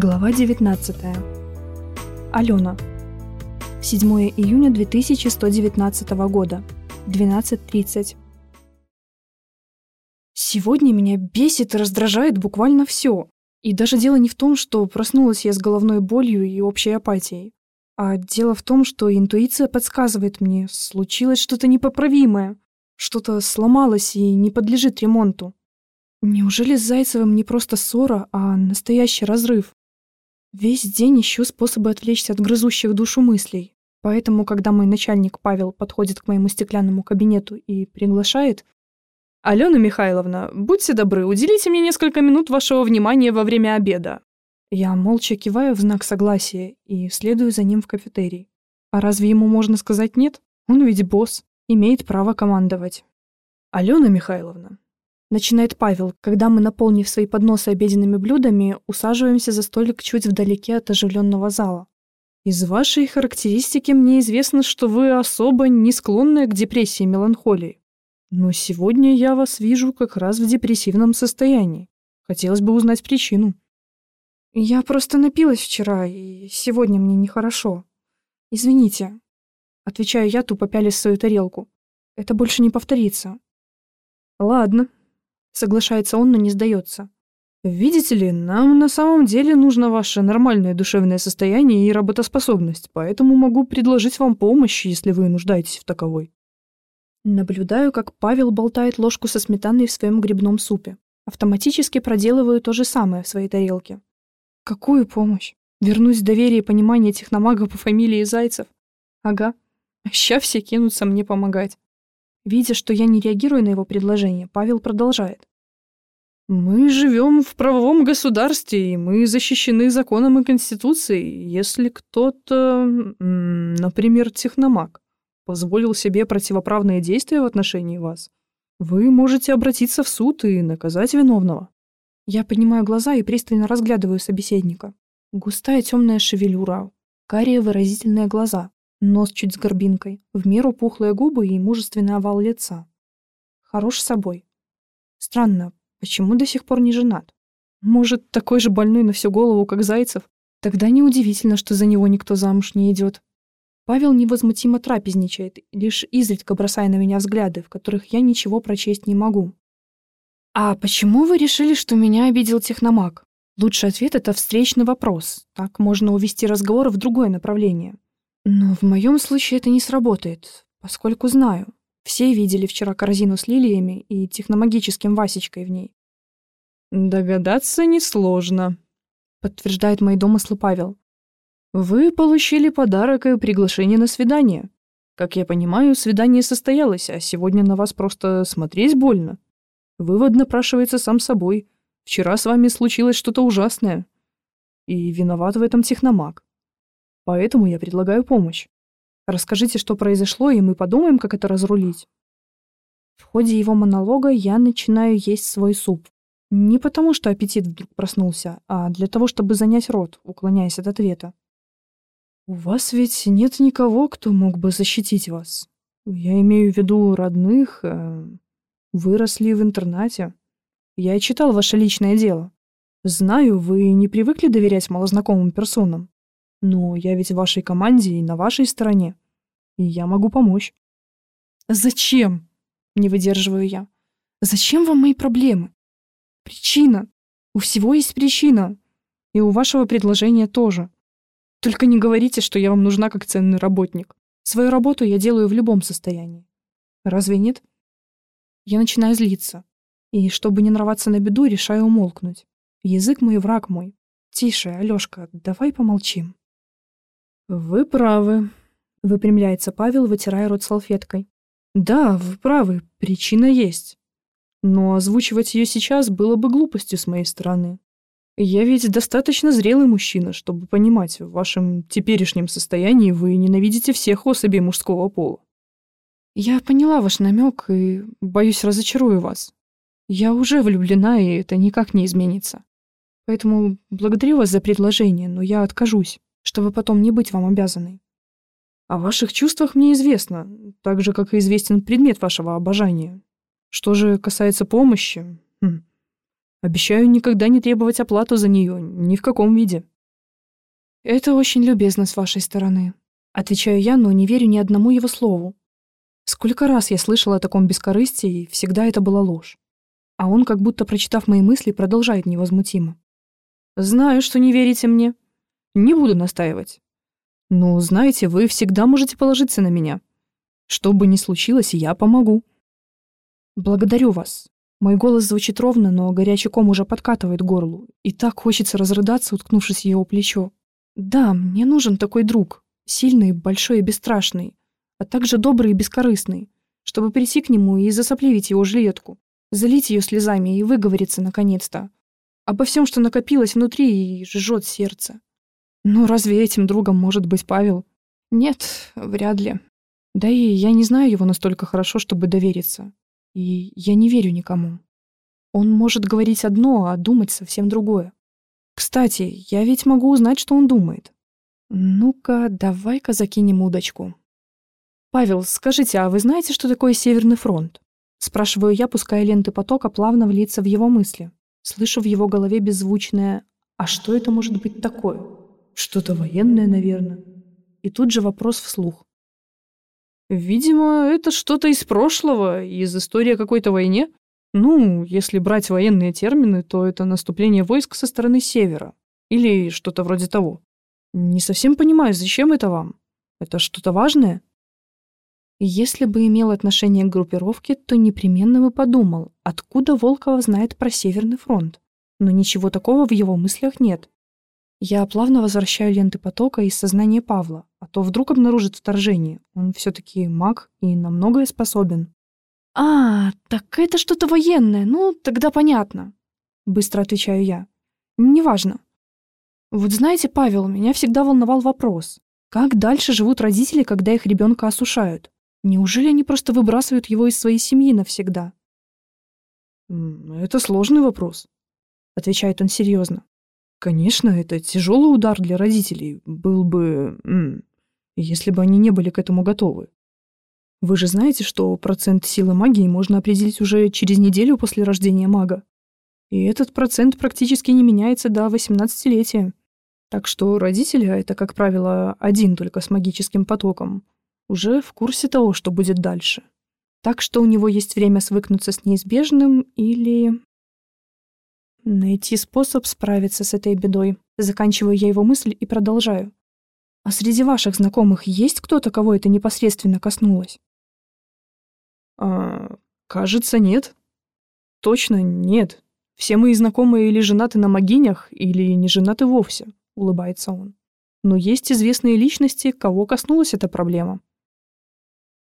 Глава 19. Алена. 7 июня 2119 года. 12.30. Сегодня меня бесит и раздражает буквально все. И даже дело не в том, что проснулась я с головной болью и общей апатией. А дело в том, что интуиция подсказывает мне, случилось что-то непоправимое. Что-то сломалось и не подлежит ремонту. Неужели с Зайцевым не просто ссора, а настоящий разрыв? Весь день ищу способы отвлечься от грызущих душу мыслей. Поэтому, когда мой начальник Павел подходит к моему стеклянному кабинету и приглашает... «Алена Михайловна, будьте добры, уделите мне несколько минут вашего внимания во время обеда». Я молча киваю в знак согласия и следую за ним в кафетерий. А разве ему можно сказать «нет»? Он ведь босс, имеет право командовать. «Алена Михайловна, Начинает Павел, когда мы, наполнив свои подносы обеденными блюдами, усаживаемся за столик чуть вдалеке от оживленного зала. Из вашей характеристики мне известно, что вы особо не склонны к депрессии и меланхолии. Но сегодня я вас вижу как раз в депрессивном состоянии. Хотелось бы узнать причину. Я просто напилась вчера, и сегодня мне нехорошо. Извините. Отвечаю я, тупо пялясь свою тарелку. Это больше не повторится. Ладно, Соглашается он, но не сдается. Видите ли, нам на самом деле нужно ваше нормальное душевное состояние и работоспособность, поэтому могу предложить вам помощь, если вы нуждаетесь в таковой. Наблюдаю, как Павел болтает ложку со сметаной в своем грибном супе. Автоматически проделываю то же самое в своей тарелке. Какую помощь? Вернуть доверие и понимание техномага по фамилии Зайцев? Ага. Ща все кинутся мне помогать. Видя, что я не реагирую на его предложение, Павел продолжает. Мы живем в правовом государстве, и мы защищены законом и конституцией. Если кто-то, например, техномаг, позволил себе противоправные действия в отношении вас, вы можете обратиться в суд и наказать виновного. Я поднимаю глаза и пристально разглядываю собеседника. Густая темная шевелюра, карие выразительные глаза, нос чуть с горбинкой, в меру пухлые губы и мужественный овал лица. Хорош собой. Странно, Почему до сих пор не женат? Может, такой же больной на всю голову, как Зайцев? Тогда неудивительно, что за него никто замуж не идет. Павел невозмутимо трапезничает, лишь изредка бросая на меня взгляды, в которых я ничего прочесть не могу. «А почему вы решили, что меня обидел техномаг?» Лучший ответ — это встречный вопрос. Так можно увести разговор в другое направление. Но в моем случае это не сработает, поскольку знаю. Все видели вчера корзину с лилиями и техномагическим Васечкой в ней. «Догадаться несложно», — подтверждает мои домыслы Павел. «Вы получили подарок и приглашение на свидание. Как я понимаю, свидание состоялось, а сегодня на вас просто смотреть больно. Вывод напрашивается сам собой. Вчера с вами случилось что-то ужасное. И виноват в этом техномаг. Поэтому я предлагаю помощь. Расскажите, что произошло, и мы подумаем, как это разрулить. В ходе его монолога я начинаю есть свой суп. Не потому, что аппетит вдруг проснулся, а для того, чтобы занять рот, уклоняясь от ответа. «У вас ведь нет никого, кто мог бы защитить вас. Я имею в виду родных, э, выросли в интернате. Я читал ваше личное дело. Знаю, вы не привыкли доверять малознакомым персонам. Но я ведь в вашей команде и на вашей стороне. И я могу помочь. Зачем? Не выдерживаю я. Зачем вам мои проблемы? Причина. У всего есть причина. И у вашего предложения тоже. Только не говорите, что я вам нужна как ценный работник. Свою работу я делаю в любом состоянии. Разве нет? Я начинаю злиться. И, чтобы не нарваться на беду, решаю умолкнуть. Язык мой враг мой. Тише, Алёшка, давай помолчим. «Вы правы», — выпрямляется Павел, вытирая рот салфеткой. «Да, вы правы, причина есть. Но озвучивать ее сейчас было бы глупостью с моей стороны. Я ведь достаточно зрелый мужчина, чтобы понимать, в вашем теперешнем состоянии вы ненавидите всех особей мужского пола. Я поняла ваш намек и, боюсь, разочарую вас. Я уже влюблена, и это никак не изменится. Поэтому благодарю вас за предложение, но я откажусь чтобы потом не быть вам обязанной. О ваших чувствах мне известно, так же, как и известен предмет вашего обожания. Что же касается помощи... Хм. Обещаю никогда не требовать оплату за нее, ни в каком виде. Это очень любезно с вашей стороны. Отвечаю я, но не верю ни одному его слову. Сколько раз я слышала о таком бескорыстии, и всегда это была ложь. А он, как будто прочитав мои мысли, продолжает невозмутимо. Знаю, что не верите мне. Не буду настаивать. Но, знаете, вы всегда можете положиться на меня. Что бы ни случилось, я помогу. Благодарю вас. Мой голос звучит ровно, но горячий ком уже подкатывает горлу, и так хочется разрыдаться, уткнувшись его плечо. Да, мне нужен такой друг. Сильный, большой и бесстрашный, а также добрый и бескорыстный, чтобы прийти к нему и засопливить его жилетку, залить ее слезами и выговориться наконец-то. Обо всем, что накопилось внутри и жжет сердце. Но разве этим другом может быть Павел? Нет, вряд ли. Да и я не знаю его настолько хорошо, чтобы довериться. И я не верю никому. Он может говорить одно, а думать совсем другое. Кстати, я ведь могу узнать, что он думает. Ну-ка, давай-ка закинем удочку. «Павел, скажите, а вы знаете, что такое Северный фронт?» Спрашиваю я, пуская ленты потока плавно влиться в его мысли. Слышу в его голове беззвучное «А что это может быть такое?» «Что-то военное, наверное». И тут же вопрос вслух. «Видимо, это что-то из прошлого, из истории какой-то войне. Ну, если брать военные термины, то это наступление войск со стороны севера. Или что-то вроде того. Не совсем понимаю, зачем это вам? Это что-то важное?» Если бы имел отношение к группировке, то непременно бы подумал, откуда Волкова знает про Северный фронт. Но ничего такого в его мыслях нет. Я плавно возвращаю ленты потока из сознания Павла, а то вдруг обнаружит вторжение. Он все-таки маг и на многое способен. «А, так это что-то военное, ну, тогда понятно», — быстро отвечаю я. «Неважно. Вот знаете, Павел, меня всегда волновал вопрос. Как дальше живут родители, когда их ребенка осушают? Неужели они просто выбрасывают его из своей семьи навсегда? «Это сложный вопрос», — отвечает он серьезно. «Конечно, это тяжелый удар для родителей был бы, если бы они не были к этому готовы. Вы же знаете, что процент силы магии можно определить уже через неделю после рождения мага. И этот процент практически не меняется до 18-летия. Так что родители, а это, как правило, один только с магическим потоком, уже в курсе того, что будет дальше. Так что у него есть время свыкнуться с неизбежным или... Найти способ справиться с этой бедой. Заканчиваю я его мысль и продолжаю. А среди ваших знакомых есть кто-то, кого это непосредственно коснулось? А, кажется, нет. Точно нет. Все мои знакомые или женаты на могинях, или не женаты вовсе, улыбается он. Но есть известные личности, кого коснулась эта проблема.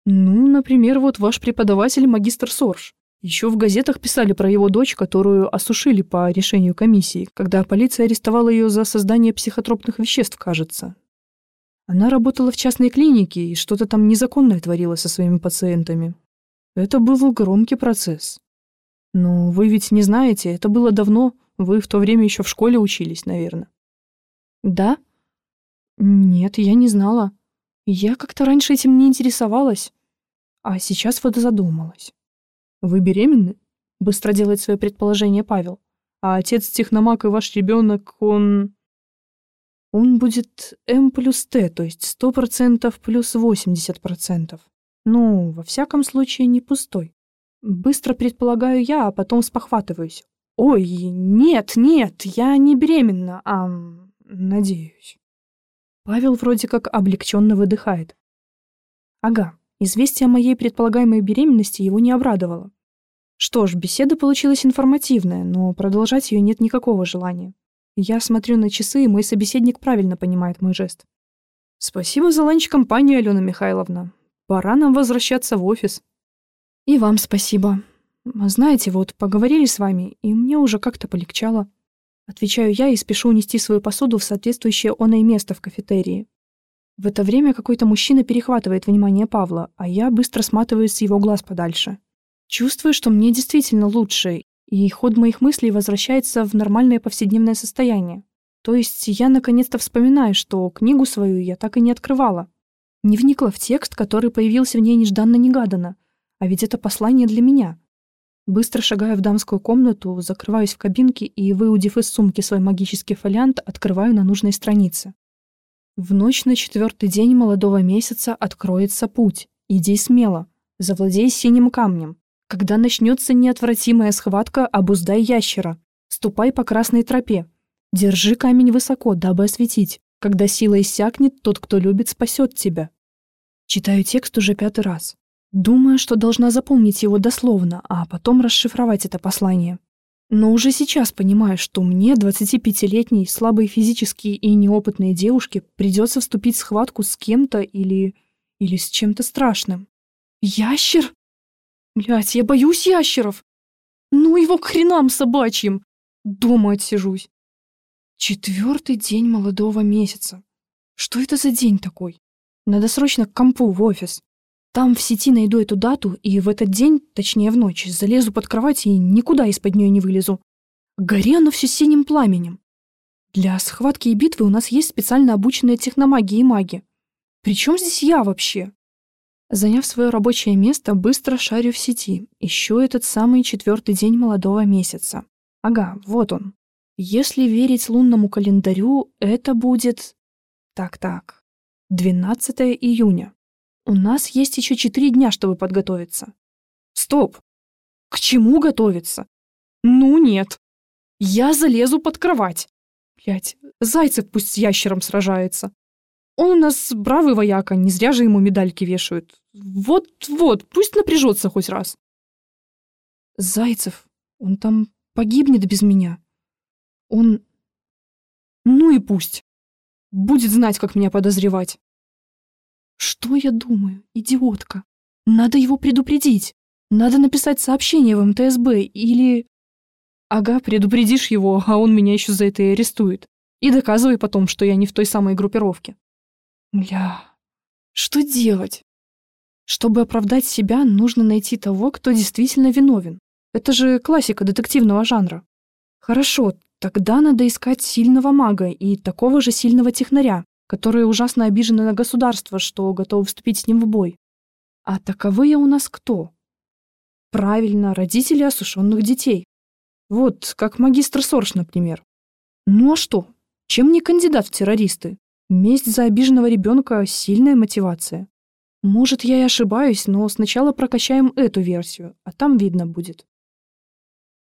Ну, например, вот ваш преподаватель магистр Сорж. Еще в газетах писали про его дочь, которую осушили по решению комиссии, когда полиция арестовала ее за создание психотропных веществ, кажется. Она работала в частной клинике и что-то там незаконное творила со своими пациентами. Это был громкий процесс. Но вы ведь не знаете, это было давно, вы в то время еще в школе учились, наверное. Да? Нет, я не знала. Я как-то раньше этим не интересовалась, а сейчас вот задумалась. «Вы беременны?» — быстро делает свое предположение Павел. «А отец техномаг и ваш ребенок, он...» «Он будет М плюс Т, то есть сто процентов плюс восемьдесят процентов. Ну, во всяком случае, не пустой. Быстро предполагаю я, а потом спохватываюсь. Ой, нет, нет, я не беременна, а... надеюсь». Павел вроде как облегченно выдыхает. Ага, известие о моей предполагаемой беременности его не обрадовало. Что ж, беседа получилась информативная, но продолжать ее нет никакого желания. Я смотрю на часы, и мой собеседник правильно понимает мой жест. Спасибо за ланч-компанию, Алена Михайловна. Пора нам возвращаться в офис. И вам спасибо. Знаете, вот поговорили с вами, и мне уже как-то полегчало. Отвечаю я и спешу унести свою посуду в соответствующее оное место в кафетерии. В это время какой-то мужчина перехватывает внимание Павла, а я быстро сматываюсь с его глаз подальше. Чувствую, что мне действительно лучше, и ход моих мыслей возвращается в нормальное повседневное состояние. То есть я наконец-то вспоминаю, что книгу свою я так и не открывала. Не вникла в текст, который появился в ней нежданно-негаданно. А ведь это послание для меня. Быстро шагаю в дамскую комнату, закрываюсь в кабинке и, выудив из сумки свой магический фолиант, открываю на нужной странице. В ночь на четвертый день молодого месяца откроется путь. Иди смело. Завладей синим камнем. Когда начнется неотвратимая схватка, обуздай ящера. Ступай по красной тропе. Держи камень высоко, дабы осветить. Когда сила иссякнет, тот, кто любит, спасет тебя. Читаю текст уже пятый раз. Думаю, что должна запомнить его дословно, а потом расшифровать это послание. Но уже сейчас понимаю, что мне, 25-летней, слабой физически и неопытной девушке, придется вступить в схватку с кем-то или... или с чем-то страшным. Ящер? Блять, я боюсь ящеров. Ну его к хренам собачьим. Дома отсижусь. Четвертый день молодого месяца. Что это за день такой? Надо срочно к компу в офис. Там в сети найду эту дату, и в этот день, точнее в ночь, залезу под кровать и никуда из-под нее не вылезу. Горе оно все синим пламенем. Для схватки и битвы у нас есть специально обученные техномаги и маги. Причем здесь я вообще? Заняв свое рабочее место, быстро шарю в сети. Ищу этот самый четвертый день молодого месяца. Ага, вот он. Если верить лунному календарю, это будет... Так-так. 12 июня. У нас есть еще четыре дня, чтобы подготовиться. Стоп! К чему готовиться? Ну нет. Я залезу под кровать. Блять, Зайцев пусть с ящером сражается. Он у нас бравый вояка, не зря же ему медальки вешают. Вот-вот, пусть напряжется хоть раз. Зайцев, он там погибнет без меня. Он... Ну и пусть. Будет знать, как меня подозревать. Что я думаю, идиотка? Надо его предупредить. Надо написать сообщение в МТСБ или... Ага, предупредишь его, а он меня еще за это и арестует. И доказывай потом, что я не в той самой группировке. Бля, что делать? Чтобы оправдать себя, нужно найти того, кто действительно виновен. Это же классика детективного жанра. Хорошо, тогда надо искать сильного мага и такого же сильного технаря, которые ужасно обижены на государство, что готовы вступить с ним в бой. А таковые у нас кто? Правильно, родители осушенных детей. Вот, как магистр Сорш, например. Ну а что? Чем не кандидат в террористы? Месть за обиженного ребенка – сильная мотивация. Может, я и ошибаюсь, но сначала прокачаем эту версию, а там видно будет.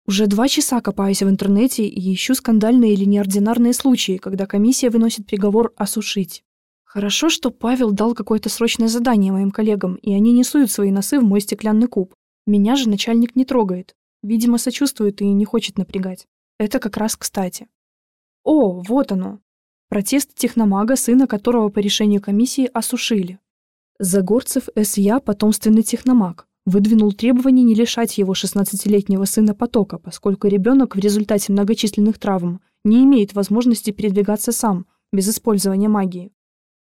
Уже два часа копаюсь в интернете и ищу скандальные или неординарные случаи, когда комиссия выносит приговор осушить. Хорошо, что Павел дал какое-то срочное задание моим коллегам, и они не суют свои носы в мой стеклянный куб. Меня же начальник не трогает. Видимо, сочувствует и не хочет напрягать. Это как раз кстати. О, вот оно. Протест техномага, сына которого по решению комиссии осушили. Загорцев С.Я. потомственный техномаг выдвинул требование не лишать его 16-летнего сына потока, поскольку ребенок в результате многочисленных травм не имеет возможности передвигаться сам, без использования магии.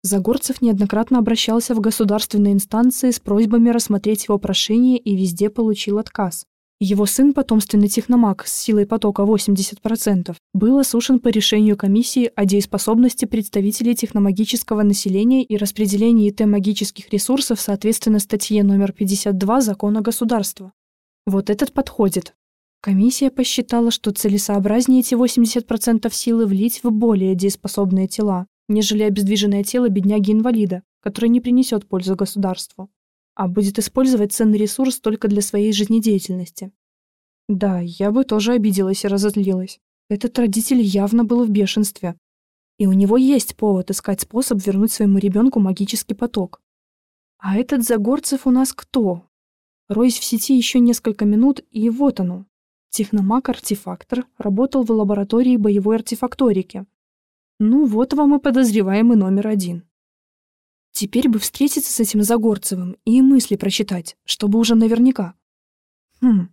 Загорцев неоднократно обращался в государственные инстанции с просьбами рассмотреть его прошение и везде получил отказ. Его сын, потомственный техномаг с силой потока 80%, был осушен по решению комиссии о дееспособности представителей техномагического населения и распределении Т-магических ресурсов соответственно статье номер 52 Закона государства. Вот этот подходит. Комиссия посчитала, что целесообразнее эти 80% силы влить в более дееспособные тела, нежели обездвиженное тело бедняги-инвалида, которое не принесет пользу государству а будет использовать ценный ресурс только для своей жизнедеятельности. Да, я бы тоже обиделась и разозлилась. Этот родитель явно был в бешенстве. И у него есть повод искать способ вернуть своему ребенку магический поток. А этот Загорцев у нас кто? Роясь в сети еще несколько минут, и вот оно. Техномаг-артефактор работал в лаборатории боевой артефакторики. Ну вот вам и подозреваемый номер один. Теперь бы встретиться с этим Загорцевым и мысли прочитать, чтобы уже наверняка. Хм,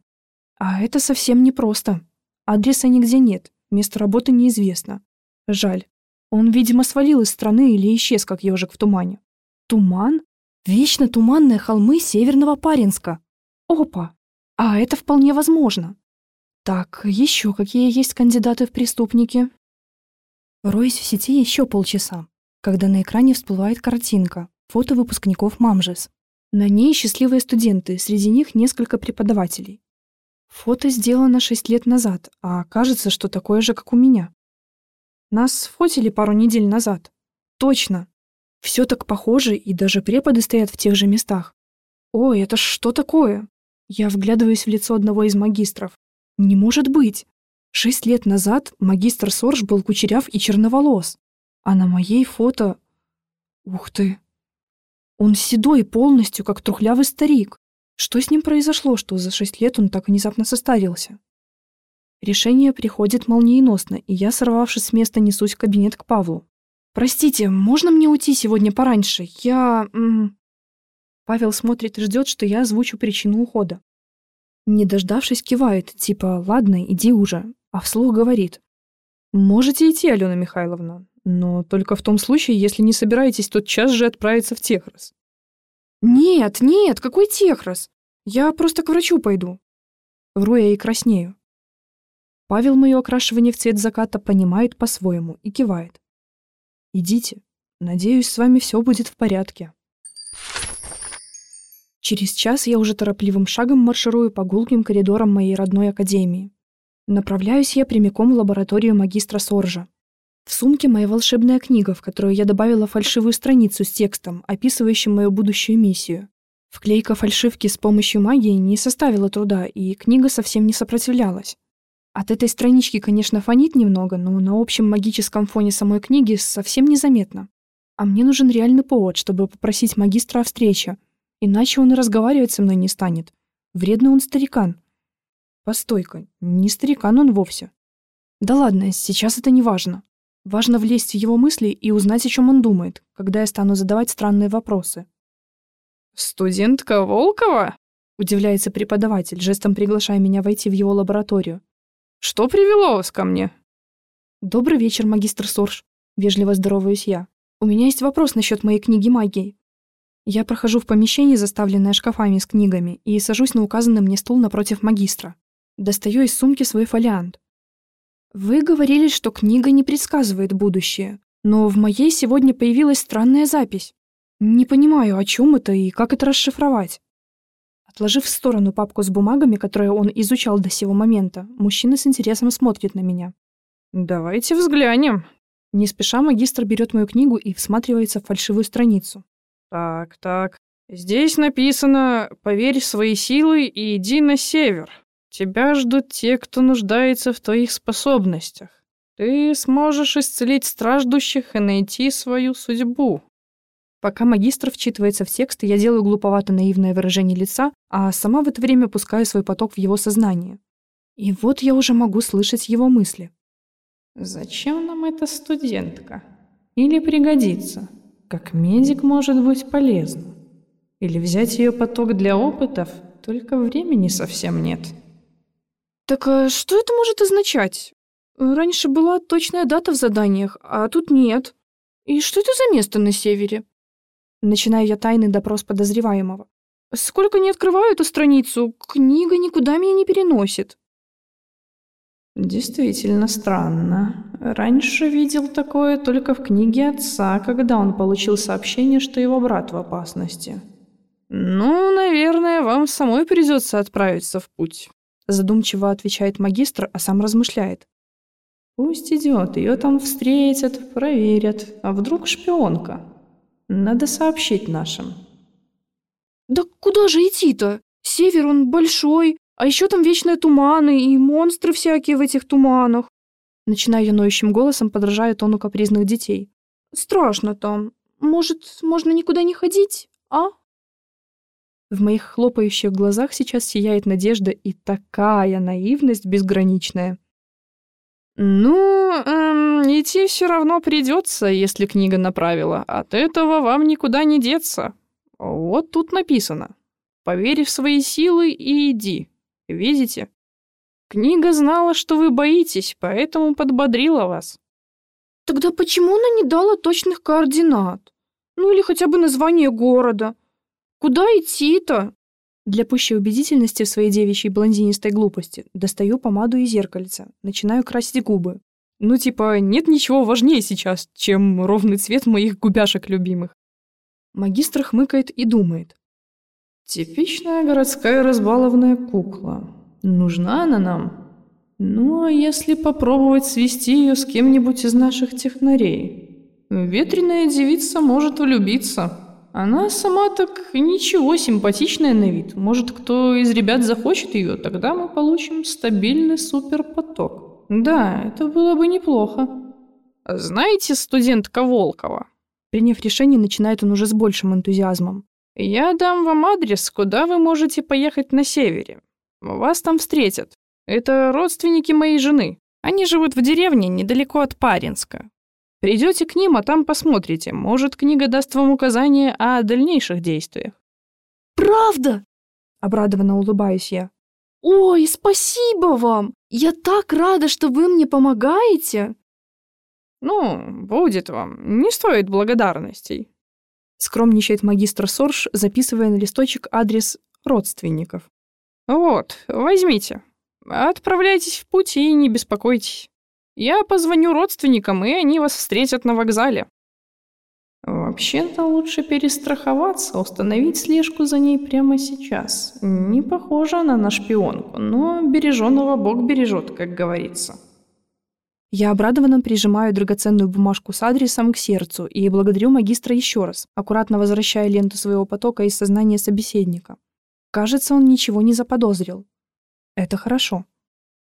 а это совсем непросто. Адреса нигде нет, место работы неизвестно. Жаль. Он, видимо, свалил из страны или исчез, как ежик в тумане. Туман? Вечно туманные холмы Северного Паринска. Опа! А это вполне возможно. Так, еще какие есть кандидаты в преступники? Роюсь в сети еще полчаса когда на экране всплывает картинка, фото выпускников МАМЖЕС. На ней счастливые студенты, среди них несколько преподавателей. Фото сделано шесть лет назад, а кажется, что такое же, как у меня. Нас сфотили пару недель назад. Точно. Все так похоже, и даже преподы стоят в тех же местах. Ой, это что такое? Я вглядываюсь в лицо одного из магистров. Не может быть. Шесть лет назад магистр Сорж был кучеряв и черноволос. А на моей фото... Ух ты. Он седой полностью, как трухлявый старик. Что с ним произошло, что за шесть лет он так внезапно состарился? Решение приходит молниеносно, и я, сорвавшись с места, несусь в кабинет к Павлу. «Простите, можно мне уйти сегодня пораньше? Я...» Павел смотрит и ждет, что я озвучу причину ухода. Не дождавшись, кивает, типа «Ладно, иди уже», а вслух говорит. «Можете идти, Алена Михайловна, но только в том случае, если не собираетесь тот час же отправиться в Техрос». «Нет, нет, какой Техрос? Я просто к врачу пойду». Вру я и краснею. Павел мое окрашивание в цвет заката понимает по-своему и кивает. «Идите. Надеюсь, с вами все будет в порядке». Через час я уже торопливым шагом марширую по гулким коридорам моей родной академии. Направляюсь я прямиком в лабораторию магистра Соржа. В сумке моя волшебная книга, в которую я добавила фальшивую страницу с текстом, описывающим мою будущую миссию. Вклейка фальшивки с помощью магии не составила труда, и книга совсем не сопротивлялась. От этой странички, конечно, фонит немного, но на общем магическом фоне самой книги совсем незаметно. А мне нужен реальный повод, чтобы попросить магистра о встрече, иначе он и разговаривать со мной не станет. Вредный он старикан. Постой-ка, не старикан он вовсе. Да ладно, сейчас это не важно. Важно влезть в его мысли и узнать, о чем он думает, когда я стану задавать странные вопросы. «Студентка Волкова?» — удивляется преподаватель, жестом приглашая меня войти в его лабораторию. Что привело вас ко мне?» «Добрый вечер, магистр Сорж», — вежливо здороваюсь я. «У меня есть вопрос насчет моей книги магии». Я прохожу в помещение, заставленное шкафами с книгами, и сажусь на указанный мне стул напротив магистра. Достаю из сумки свой фолиант. «Вы говорили, что книга не предсказывает будущее, но в моей сегодня появилась странная запись. Не понимаю, о чем это и как это расшифровать». Отложив в сторону папку с бумагами, которые он изучал до сего момента, мужчина с интересом смотрит на меня. «Давайте взглянем». Не спеша магистр берет мою книгу и всматривается в фальшивую страницу. «Так, так. Здесь написано «Поверь в свои силы и иди на север. Тебя ждут те, кто нуждается в твоих способностях. Ты сможешь исцелить страждущих и найти свою судьбу. Пока магистр вчитывается в текст, я делаю глуповато-наивное выражение лица, а сама в это время пускаю свой поток в его сознание. И вот я уже могу слышать его мысли. «Зачем нам эта студентка? Или пригодится? Как медик может быть полезно? Или взять ее поток для опытов? Только времени совсем нет». «Так а что это может означать? Раньше была точная дата в заданиях, а тут нет. И что это за место на севере?» Начинаю я тайный допрос подозреваемого. Сколько не открываю эту страницу, книга никуда меня не переносит. Действительно странно. Раньше видел такое только в книге отца, когда он получил сообщение, что его брат в опасности. Ну, наверное, вам самой придется отправиться в путь. Задумчиво отвечает магистр, а сам размышляет. Пусть идет, ее там встретят, проверят. А вдруг шпионка? Надо сообщить нашим. Да куда же идти-то? Север он большой, а еще там вечные туманы и монстры всякие в этих туманах. Начинаю я ноющим голосом, подражая тону капризных детей. Страшно там. Может, можно никуда не ходить, а? В моих хлопающих глазах сейчас сияет надежда и такая наивность безграничная. «Ну, эм, идти все равно придется, если книга направила. От этого вам никуда не деться. Вот тут написано. Поверь в свои силы и иди. Видите? Книга знала, что вы боитесь, поэтому подбодрила вас». «Тогда почему она не дала точных координат? Ну или хотя бы название города? Куда идти-то?» Для пущей убедительности в своей девичьей блондинистой глупости достаю помаду и зеркальце, начинаю красить губы. Ну типа, нет ничего важнее сейчас, чем ровный цвет моих губяшек любимых. Магистр хмыкает и думает. Типичная городская разбалованная кукла. Нужна она нам? Ну, а если попробовать свести ее с кем-нибудь из наших технарей? Ветреная девица может влюбиться. Она сама так ничего, симпатичная на вид. Может, кто из ребят захочет ее, тогда мы получим стабильный суперпоток. Да, это было бы неплохо. Знаете студентка Волкова? Приняв решение, начинает он уже с большим энтузиазмом. Я дам вам адрес, куда вы можете поехать на севере. Вас там встретят. Это родственники моей жены. Они живут в деревне недалеко от Паринска. Придете к ним, а там посмотрите. Может, книга даст вам указания о дальнейших действиях. «Правда?» — обрадованно улыбаюсь я. «Ой, спасибо вам! Я так рада, что вы мне помогаете!» «Ну, будет вам. Не стоит благодарностей», — скромничает магистр Сорж, записывая на листочек адрес родственников. «Вот, возьмите. Отправляйтесь в путь и не беспокойтесь. Я позвоню родственникам, и они вас встретят на вокзале». Вообще-то лучше перестраховаться, установить слежку за ней прямо сейчас. Не похожа она на шпионку, но береженого Бог бережет, как говорится. Я обрадованно прижимаю драгоценную бумажку с адресом к сердцу и благодарю магистра еще раз, аккуратно возвращая ленту своего потока из сознания собеседника. Кажется, он ничего не заподозрил. Это хорошо.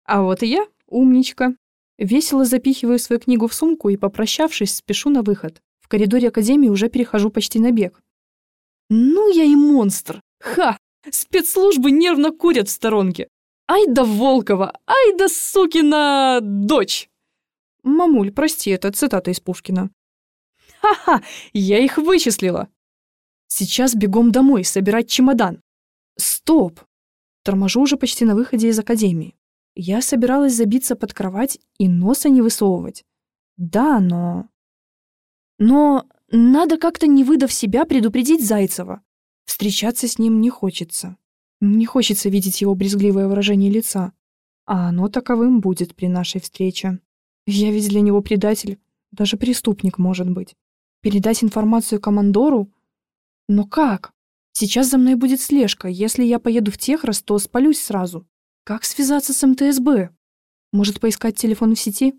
А вот и я, умничка. Весело запихиваю свою книгу в сумку и, попрощавшись, спешу на выход. В коридоре академии уже перехожу почти на бег. Ну я и монстр! Ха! Спецслужбы нервно курят в сторонке. Ай да Волкова! Ай да сукина дочь! Мамуль, прости, это цитата из Пушкина. Ха-ха, я их вычислила. Сейчас бегом домой, собирать чемодан. Стоп! Торможу уже почти на выходе из академии. Я собиралась забиться под кровать и носа не высовывать. Да, но... Но надо как-то, не выдав себя, предупредить Зайцева. Встречаться с ним не хочется. Не хочется видеть его брезгливое выражение лица. А оно таковым будет при нашей встрече. Я ведь для него предатель, даже преступник, может быть. Передать информацию командору? Но как? Сейчас за мной будет слежка. Если я поеду в Техрос, то спалюсь сразу. Как связаться с МТСБ? Может, поискать телефон в сети?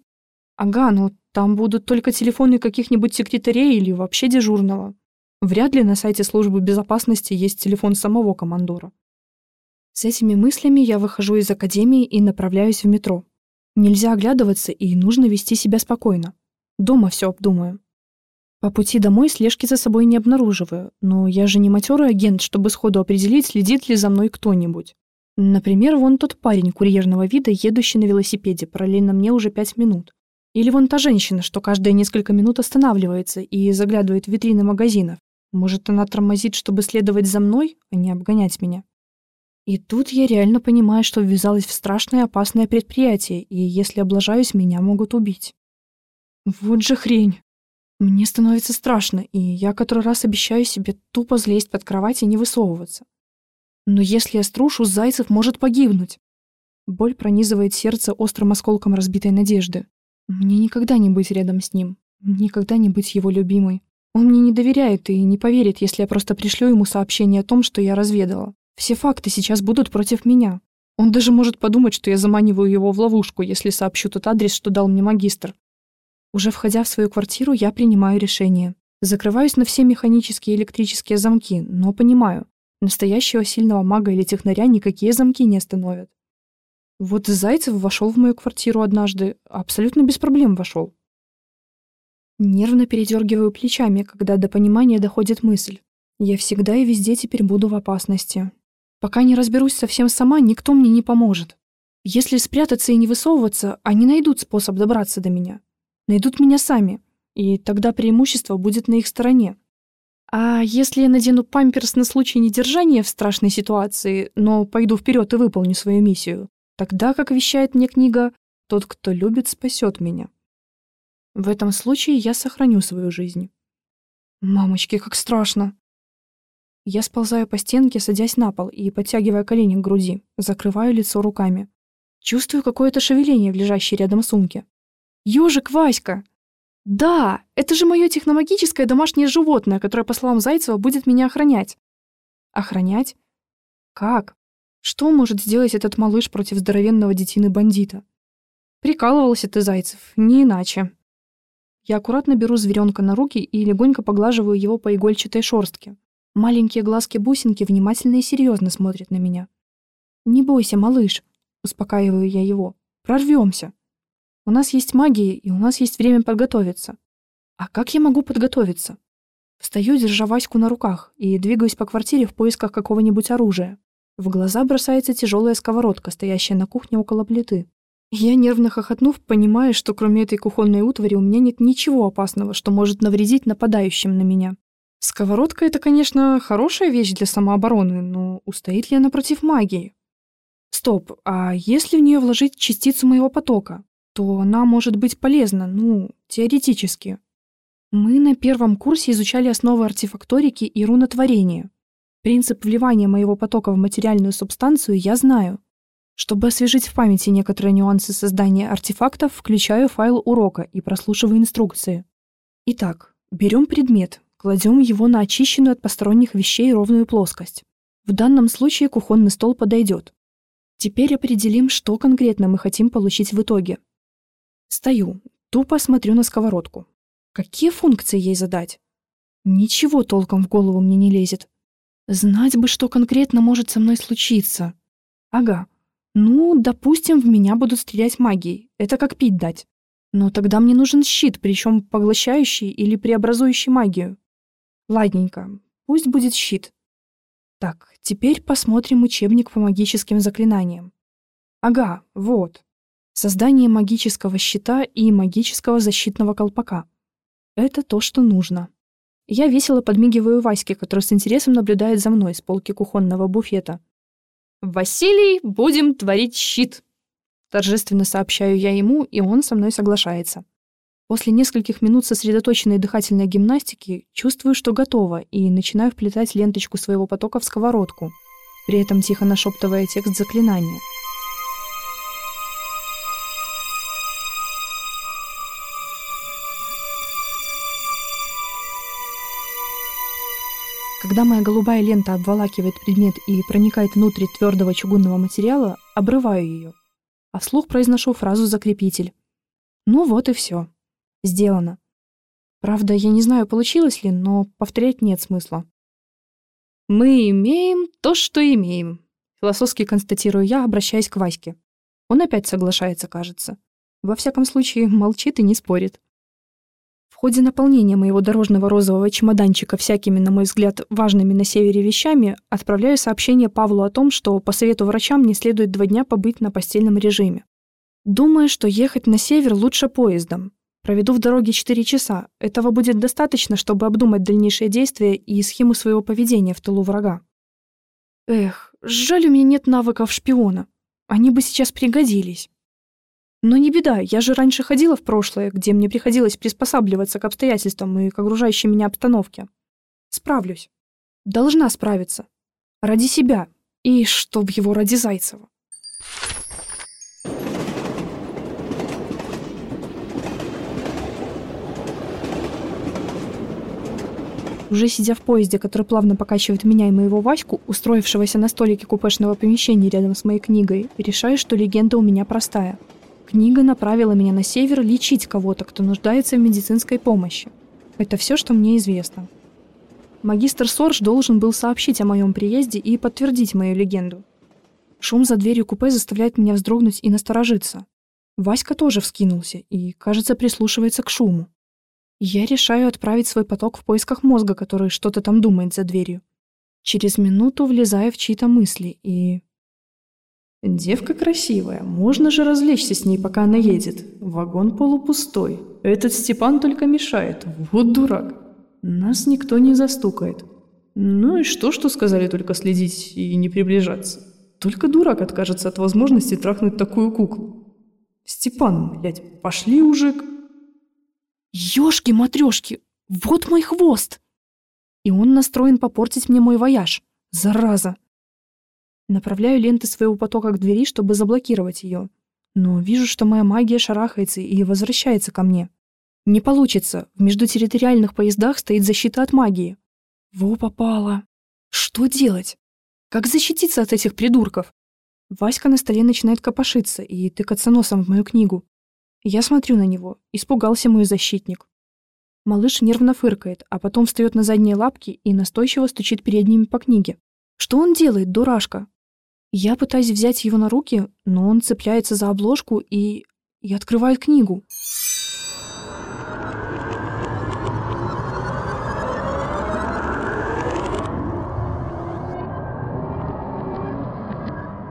Ага, ну там будут только телефоны каких-нибудь секретарей или вообще дежурного. Вряд ли на сайте службы безопасности есть телефон самого командора. С этими мыслями я выхожу из академии и направляюсь в метро. Нельзя оглядываться и нужно вести себя спокойно. Дома все обдумаю. По пути домой слежки за собой не обнаруживаю, но я же не матерый агент, чтобы сходу определить, следит ли за мной кто-нибудь. Например, вон тот парень курьерного вида, едущий на велосипеде, параллельно мне уже пять минут. Или вон та женщина, что каждые несколько минут останавливается и заглядывает в витрины магазинов. Может, она тормозит, чтобы следовать за мной, а не обгонять меня. И тут я реально понимаю, что ввязалась в страшное опасное предприятие, и если облажаюсь, меня могут убить. Вот же хрень. Мне становится страшно, и я который раз обещаю себе тупо злезть под кровать и не высовываться. Но если я струшу, Зайцев может погибнуть. Боль пронизывает сердце острым осколком разбитой надежды. Мне никогда не быть рядом с ним. Никогда не быть его любимой. Он мне не доверяет и не поверит, если я просто пришлю ему сообщение о том, что я разведала. Все факты сейчас будут против меня. Он даже может подумать, что я заманиваю его в ловушку, если сообщу тот адрес, что дал мне магистр. Уже входя в свою квартиру, я принимаю решение. Закрываюсь на все механические и электрические замки, но понимаю, настоящего сильного мага или технаря никакие замки не остановят. Вот Зайцев вошел в мою квартиру однажды, абсолютно без проблем вошел. Нервно передергиваю плечами, когда до понимания доходит мысль. Я всегда и везде теперь буду в опасности. Пока не разберусь совсем сама, никто мне не поможет. Если спрятаться и не высовываться, они найдут способ добраться до меня. Найдут меня сами, и тогда преимущество будет на их стороне. А если я надену памперс на случай недержания в страшной ситуации, но пойду вперед и выполню свою миссию, тогда, как вещает мне книга, тот, кто любит, спасет меня. В этом случае я сохраню свою жизнь. Мамочки, как страшно. Я сползаю по стенке, садясь на пол и подтягивая колени к груди, закрываю лицо руками. Чувствую какое-то шевеление в лежащей рядом сумке. Ёжик Васька! Да, это же мое техномагическое домашнее животное, которое, по словам Зайцева, будет меня охранять. Охранять? Как? Что может сделать этот малыш против здоровенного детины-бандита? Прикалывался ты, Зайцев, не иначе. Я аккуратно беру зверенка на руки и легонько поглаживаю его по игольчатой шорстке. Маленькие глазки-бусинки внимательно и серьезно смотрят на меня. «Не бойся, малыш», — успокаиваю я его. «Прорвемся. У нас есть магия, и у нас есть время подготовиться. А как я могу подготовиться? Встаю, держа Ваську на руках, и двигаюсь по квартире в поисках какого-нибудь оружия. В глаза бросается тяжелая сковородка, стоящая на кухне около плиты. Я, нервно хохотнув, понимаю, что кроме этой кухонной утвари у меня нет ничего опасного, что может навредить нападающим на меня. Сковородка — это, конечно, хорошая вещь для самообороны, но устоит ли она против магии? Стоп, а если в нее вложить частицу моего потока, то она может быть полезна, ну, теоретически. Мы на первом курсе изучали основы артефакторики и рунотворения. Принцип вливания моего потока в материальную субстанцию я знаю. Чтобы освежить в памяти некоторые нюансы создания артефактов, включаю файл урока и прослушиваю инструкции. Итак, берем предмет, кладем его на очищенную от посторонних вещей ровную плоскость. В данном случае кухонный стол подойдет. Теперь определим, что конкретно мы хотим получить в итоге. Стою, тупо смотрю на сковородку. Какие функции ей задать? Ничего толком в голову мне не лезет. Знать бы, что конкретно может со мной случиться. Ага. Ну, допустим, в меня будут стрелять магией. Это как пить дать. Но тогда мне нужен щит, причем поглощающий или преобразующий магию. Ладненько, пусть будет щит. Так, теперь посмотрим учебник по магическим заклинаниям. Ага, вот. Создание магического щита и магического защитного колпака. Это то, что нужно. Я весело подмигиваю Ваське, который с интересом наблюдает за мной с полки кухонного буфета. «Василий, будем творить щит!» Торжественно сообщаю я ему, и он со мной соглашается. После нескольких минут сосредоточенной дыхательной гимнастики чувствую, что готова, и начинаю вплетать ленточку своего потока в сковородку, при этом тихо нашептывая текст заклинания. Когда моя голубая лента обволакивает предмет и проникает внутрь твердого чугунного материала, обрываю ее. А вслух произношу фразу «закрепитель». Ну вот и все. Сделано. Правда, я не знаю, получилось ли, но повторять нет смысла. «Мы имеем то, что имеем», — философски констатирую я, обращаясь к Ваське. Он опять соглашается, кажется. Во всяком случае, молчит и не спорит. Ходе наполнения моего дорожного розового чемоданчика всякими, на мой взгляд, важными на севере вещами, отправляю сообщение Павлу о том, что по совету врача мне следует два дня побыть на постельном режиме. Думаю, что ехать на север лучше поездом. Проведу в дороге 4 часа. Этого будет достаточно, чтобы обдумать дальнейшие действия и схему своего поведения в тылу врага. Эх, жаль, у меня нет навыков шпиона. Они бы сейчас пригодились. Но не беда, я же раньше ходила в прошлое, где мне приходилось приспосабливаться к обстоятельствам и к окружающей меня обстановке. Справлюсь. Должна справиться. Ради себя. И чтоб его ради Зайцева. Уже сидя в поезде, который плавно покачивает меня и моего Ваську, устроившегося на столике купешного помещения рядом с моей книгой, решаю, что легенда у меня простая — Книга направила меня на север лечить кого-то, кто нуждается в медицинской помощи. Это все, что мне известно. Магистр Сорж должен был сообщить о моем приезде и подтвердить мою легенду. Шум за дверью купе заставляет меня вздрогнуть и насторожиться. Васька тоже вскинулся и, кажется, прислушивается к шуму. Я решаю отправить свой поток в поисках мозга, который что-то там думает за дверью. Через минуту влезаю в чьи-то мысли и Девка красивая, можно же развлечься с ней, пока она едет. Вагон полупустой. Этот Степан только мешает. Вот дурак. Нас никто не застукает. Ну и что, что сказали только следить и не приближаться? Только дурак откажется от возможности трахнуть такую куклу. Степан, блядь, пошли уже к... Ёшки-матрёшки, вот мой хвост! И он настроен попортить мне мой вояж. Зараза! Направляю ленты своего потока к двери, чтобы заблокировать ее. Но вижу, что моя магия шарахается и возвращается ко мне. Не получится. В междутерриториальных поездах стоит защита от магии. Во попало. Что делать? Как защититься от этих придурков? Васька на столе начинает копошиться и тыкаться носом в мою книгу. Я смотрю на него. Испугался мой защитник. Малыш нервно фыркает, а потом встает на задние лапки и настойчиво стучит передними по книге. Что он делает, дурашка? Я пытаюсь взять его на руки, но он цепляется за обложку и... и открывает книгу.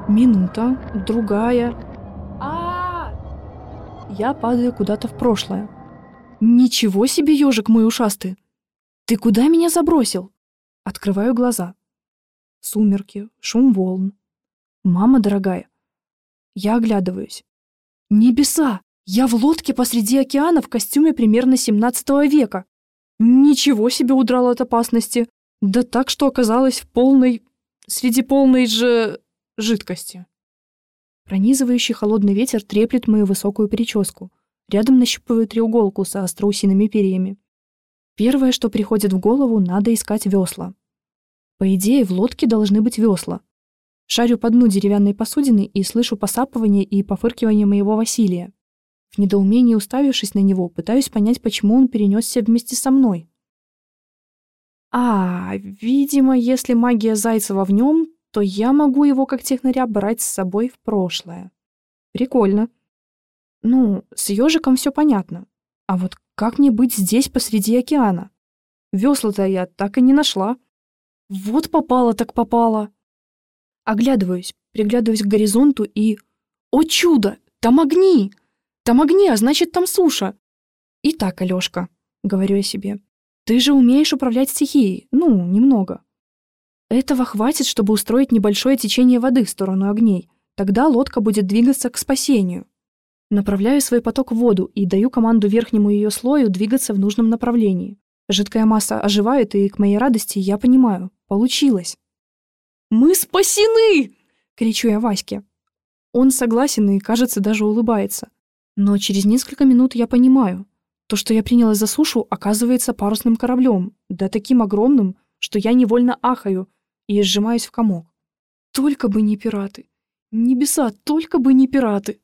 Минута, другая. А, Я падаю куда-то в прошлое. Ничего себе, ежик мой ушастый! Ты куда меня забросил? Открываю глаза. Сумерки, шум волн. Мама дорогая. Я оглядываюсь. Небеса! Я в лодке посреди океана в костюме примерно 17 века. Ничего себе удрал от опасности. Да так, что оказалось в полной... Среди полной же жидкости. Пронизывающий холодный ветер треплет мою высокую прическу. Рядом нащупываю треуголку со остроусиными перьями. Первое, что приходит в голову, надо искать весла. По идее, в лодке должны быть весла. Шарю по дну деревянной посудины и слышу посапывание и пофыркивание моего Василия. В недоумении уставившись на него, пытаюсь понять, почему он перенесся вместе со мной. А, видимо, если магия Зайцева в нем, то я могу его как технаря брать с собой в прошлое. Прикольно. Ну, с ежиком все понятно. А вот как мне быть здесь посреди океана? Весла-то я так и не нашла. Вот попало так попало. Оглядываюсь, приглядываюсь к горизонту и... О чудо! Там огни! Там огни, а значит, там суша. Итак, Алёшка, говорю я себе, ты же умеешь управлять стихией, ну, немного. Этого хватит, чтобы устроить небольшое течение воды в сторону огней. Тогда лодка будет двигаться к спасению. Направляю свой поток в воду и даю команду верхнему ее слою двигаться в нужном направлении. Жидкая масса оживает, и, к моей радости, я понимаю. Получилось. «Мы спасены!» — кричу я Ваське. Он согласен и, кажется, даже улыбается. Но через несколько минут я понимаю. То, что я приняла за сушу, оказывается парусным кораблем, да таким огромным, что я невольно ахаю — и сжимаюсь в комок. Только бы не пираты. Небеса, только бы не пираты.